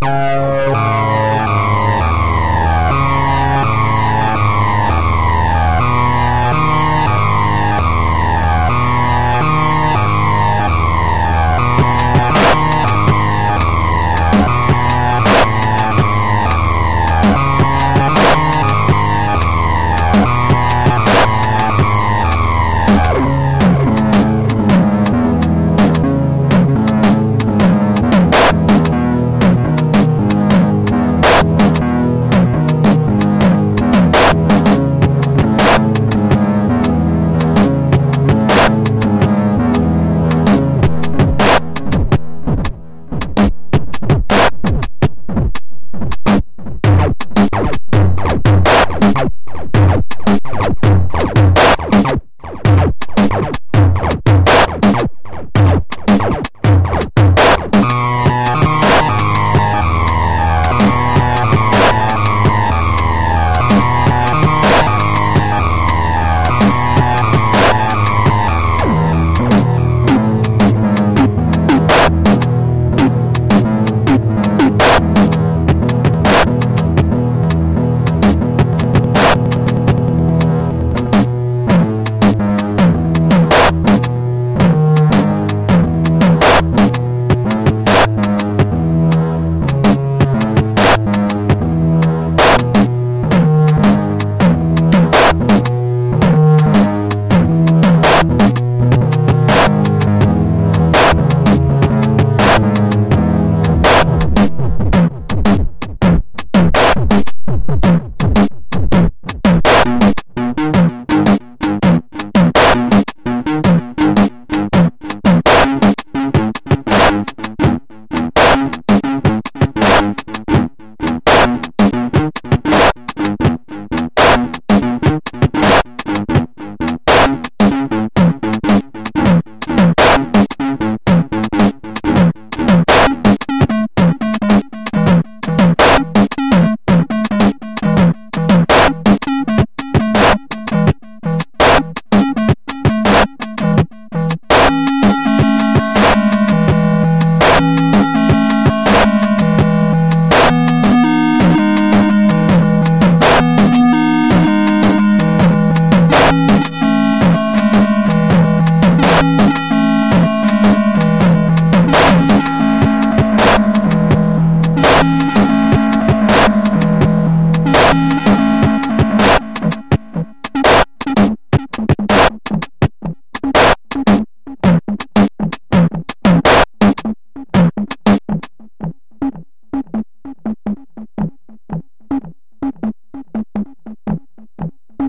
Tchau.